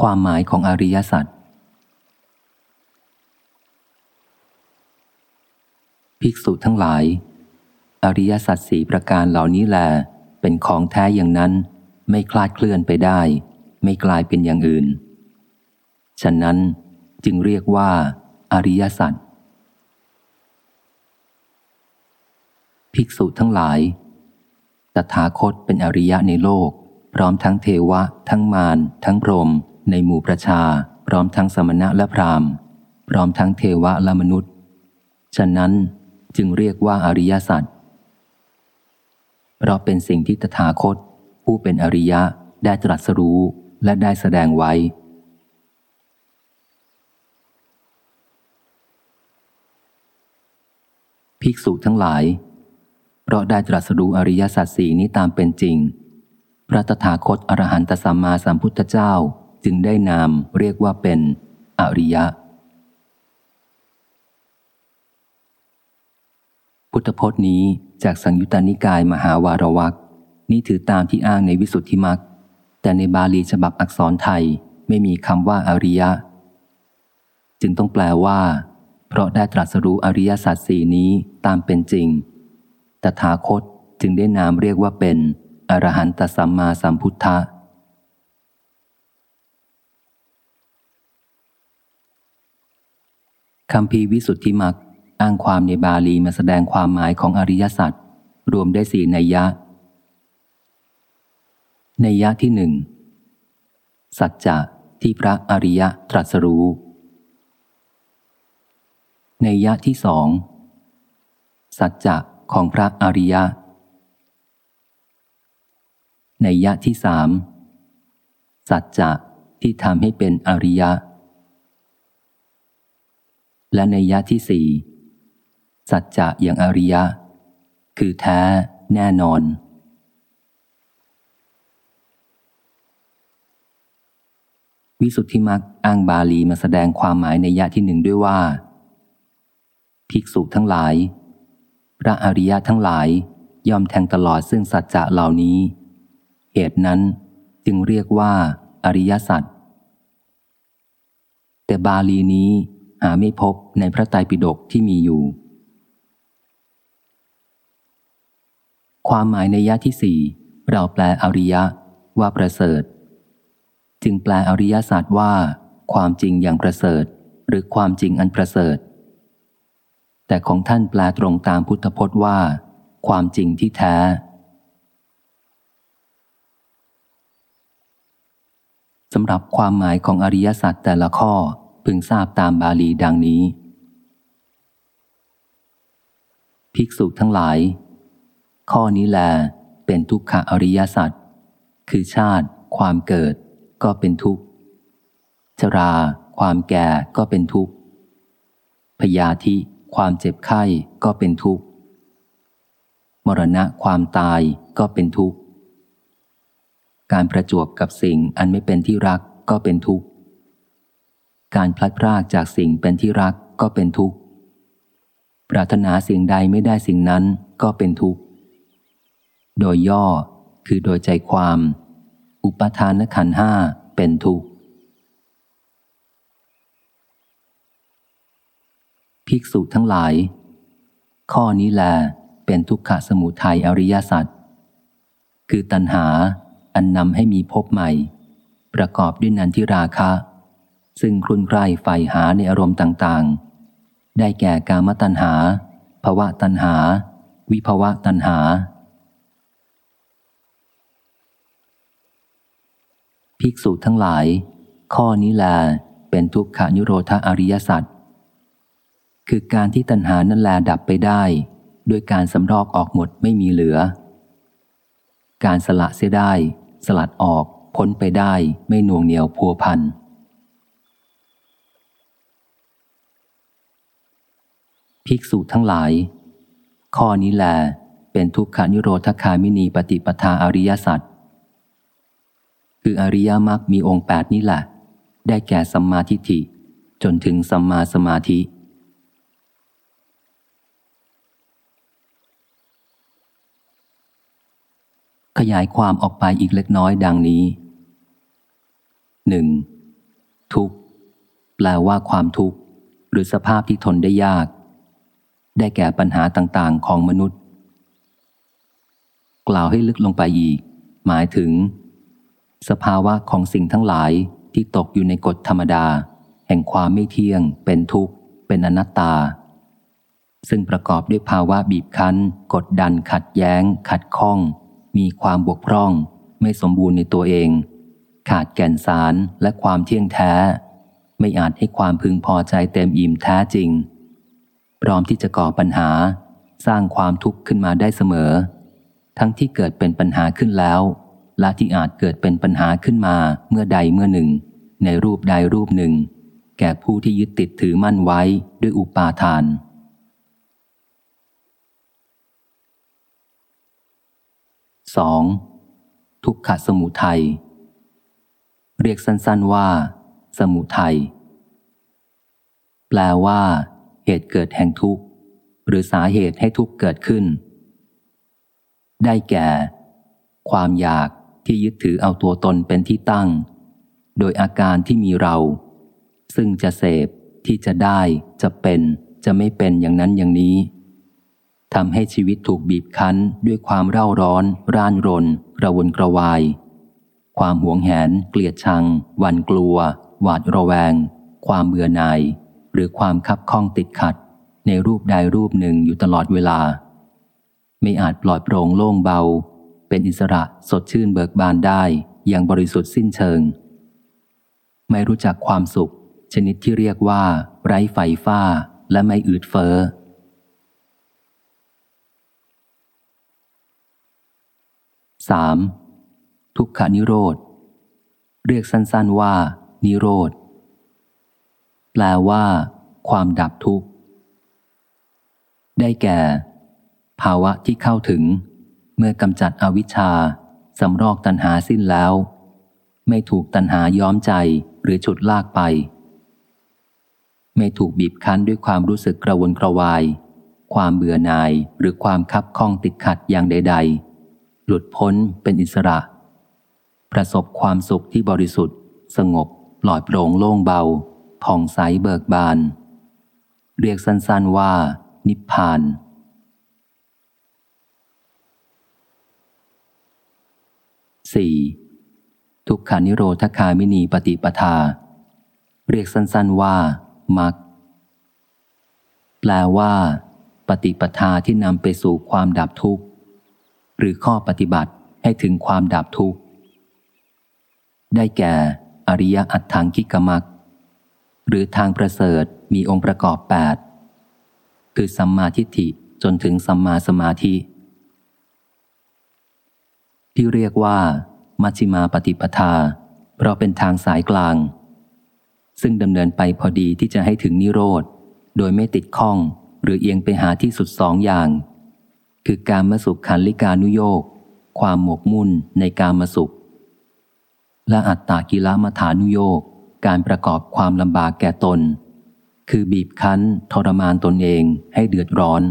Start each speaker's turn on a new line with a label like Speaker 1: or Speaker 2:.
Speaker 1: ความหมายของอริยสัจภิกษุทั้งหลาย อริยสัจสี่ประการเหล่านี้แหลเป็นของแท้อย่างนั้น ไม่คลาดเคลื่อนไปได้ ไม่กลายเป็นอย่างอื่น ฉะนั้นจึงเรียกว่า อริยสัจภิกษุทั้งหลาย ตถาคตเป็นอริยะในโลก พร้อมทั้งเทวะ ทั้งมารทั้งพรหม ในหมู่ประชา พร้อมทั้งสมณะและพราหมณ์ พร้อมทั้งเทวะและมนุษย์ ฉะนั้นจึงเรียกว่าอริยสัจเพราะเป็นสิ่งที่ตถาคต ผู้เป็นอริยะได้ตรัสรู้และได้แสดงไว้ ภิกษุทั้งหลาย เพราะได้ตรัสรู้อริยสัจสี่นี้ตามเป็นจริง พระตถาคตอรหันตสัมมาสัมพุทธเจ้า จึงได้นามเรียกว่าเป็น อริยะ พุทธพจน์นี้จากสังยุตตานิกายมหาวารวักนี่ถือตามที่อ้างในวิสุทธิมักแต่ในบาลีฉบับอักษรไทยไม่มีคำว่าอริยะ จึงต้องแปลว่า เพราะได้ตรัสรู้อริยสัจสี่นี้ตามเป็นจริง ตถาคตจึงได้นามเรียกว่าเป็น อรหันตสัมมาสัมพุทธะ คำพีวิสุทธิมักอ้างความในบาลีมาแสดงความหมายของอริยสัจรวมได้สี่นัยยะ นัยยะที่หนึ่งสัจจะที่พระอริยะตรัสรู้นัยยะที่สองสัจจะของพระอริยะนัยยะที่สามสัจจะที่ทำให้เป็นอริยะ และในยะที่สี่สัจจะอย่างอริยะ คือแท้แน่นอน วิสุทธิมักอ้างบาลีมาแสดงความหมายในยะที่หนึ่งด้วยว่า ภิกษุทั้งหลาย พระอริยะทั้งหลายยอมแทงตลอดซึ่งสัจจะเหล่านี้ เหตุนั้นจึงเรียกว่า อริยสัจแต่บาลีนี้าไม่พบในพระไตรปิฎกที่มีอยู่ ความหมายในยะที่สี่เราแปลอริยะว่าประเสริฐ จึงแปลอริยศาสตร์ว่า ความจริงอย่างประเสริฐ หรือความจริงอันประเสริฐ แต่ของท่านแปลตรงตามพุทธพจน์ว่า ความจริงที่แท้ สำหรับความหมายของอริยสัจแต่ละข้อ พึงทราบตามบาลีดังนี้ ภิกษุทั้งหลาย ข้อนี้แลเป็นทุกขอริยสัจคือชาติ ความเกิด ก็เป็นทุกข์ ชรา ความแก่ก็เป็นทุกข์ พยาธิ ความเจ็บไข้ก็เป็นทุกข์ มรณะความตายก็เป็นทุกข์ การประจวบกับสิ่งอันไม่เป็นที่รักก็เป็นทุกข์ การพลัดพรากจากสิ่งเป็นที่รักก็เป็นทุกข์ ปรารถนาสิ่งใดไม่ได้สิ่งนั้นก็เป็นทุกข์ โดยย่อคือโดยใจความ อุปทานขันห้าเป็นทุกข์ ภิกษุทั้งหลาย ข้อนี้แลเป็นทุกขสมุทัยอริยสัจคือตัณหาอันนำให้มีพบใหม่ ประกอบด้วยนันทิราคะ ซึ่งครุนใคร่ใฝ่หาในอารมณ์ต่างๆ ได้แก่กามตัณหา ภวะตัณหา วิภวะตัณหา ภิกษุทั้งหลาย ข้อนี้แลเป็นทุกขานิโรธอริยสัจคือการที่ตัณหานั่นแลดับไปได้ ด้วยการสำรอกออกหมดไม่มีเหลือ การสละเสียได้ สลัดออกพ้นไปได้ไม่หน่วงเหนียวพัวพัน ภิกษุทั้งหลาย ข้อนี้แลเป็นทุกขานิโรธคามินีปฏิปทาอริยสัจคืออริยมรรคมีองค์แปดนี้แหละ ได้แก่สัมมาทิฏฐิ จนถึงสัมมาสมาธิ ขยายความออกไปอีกเล็กน้อยดังนี้หนึ่งทุกข์ แปลว่าความทุกข์ หรือสภาพที่ทนได้ยาก ได้แก่ปัญหาต่างๆ ของมนุษย์ กล่าวให้ลึกลงไปอีก หมายถึง สภาวะของสิ่งทั้งหลายที่ตกอยู่ในกฎธรรมดา แห่งความไม่เที่ยง เป็นทุกข์ เป็นอนัตตา ซึ่งประกอบด้วยภาวะบีบคั้น กดดันขัดแย้ง ขัดข้อง มีความบกพร่อง ไม่สมบูรณ์ในตัวเอง ขาดแก่นสารและความเที่ยงแท้ ไม่อาจให้ความพึงพอใจเต็มอิ่มแท้จริง พร้อมที่จะก่อปัญหา สร้างความทุกข์ขึ้นมาได้เสมอ ทั้งที่เกิดเป็นปัญหาขึ้นแล้ว และที่อาจเกิดเป็นปัญหาขึ้นมาเมื่อใดเมื่อหนึ่ง ในรูปใดรูปหนึ่ง แก่ผู้ที่ยึดติดถือมั่นไว้ด้วยอุปาทาน 2. ทุกขสมุทัยเรียกสั้นๆว่า สมุทัยแปลว่า เหตุเกิดแห่งทุกข์ หรือสาเหตุให้ทุกข์เกิดขึ้น ได้แก่ ความอยากที่ยึดถือเอาตัวตนเป็นที่ตั้ง โดยอาการที่มีเรา ซึ่งจะเสพที่จะได้จะเป็นจะไม่เป็นอย่างนั้นอย่างนี้ทำให้ชีวิตถูกบีบคั้นด้วยความเร่าร้อน ร่านรนกระวนกระวาย ความหวงแหน เกลียดชังหวันกลัว หวาดระแวง ความเบื่อหน่าย หรือความคับข้องติดขัด ในรูปใดรูปหนึ่งอยู่ตลอดเวลา ไม่อาจปลอดโปร่งโล่งเบา เป็นอิสระสดชื่นเบิกบานได้อย่างบริสุทธิ์สิ้นเชิง ไม่รู้จักความสุข ชนิดที่เรียกว่า ไร้ไฟฟ้าและไม่อืดเฟอ้อ 3. ทุกขานิโรธ เรียกสั้นๆว่า นิโรธ แปลว่า ความดับทุกข์ ได้แก่ ภาวะที่เข้าถึง เมื่อกำจัดอวิชชาสำรอกตัณหาสิ้นแล้ว ไม่ถูกตัณหาย้อมใจหรือฉุดลากไป ไม่ถูกบีบคั้นด้วยความรู้สึกกระวนกระวาย ความเบื่อหน่ายหรือความคับข้องติดขัดอย่างใด ๆ หลุดพ้นเป็นอิสระ ประสบความสุขที่บริสุทธิ์ สงบปลอดโปร่งโล่งเบา ผ่องใสเบิกบาน เรียกสั้นๆว่า นิพพาน 4. ทุกขานิโรธคามินีปฏิปทา เรียกสั้นๆว่า มัก แปลว่า ปฏิปทาที่นำไปสู่ความดับทุกข์ หรือข้อปฏิบัติให้ถึงความดับทุกข์ ได้แก่ อริยอัตถังกิกมัก หรือทางประเสริฐมีองค์ประกอบ 8 คือสัมมาทิฏฐิจนถึงสัมมาสมาธิ ที่เรียกว่ามัชฌิมาปฏิปทา เพราะเป็นทางสายกลาง ซึ่งดำเนินไปพอดีที่จะให้ถึงนิโรธ โดยไม่ติดข้องหรือเอียงไปหาที่สุดสองอย่าง คือการมสุขขันลิกานุโยกความหมกมุ่นในการมสุข และอัตตากิลมัฐานุโยก การประกอบความลำบากแก่ตน คือบีบคั้นทรมานตนเองให้เดือดร้อน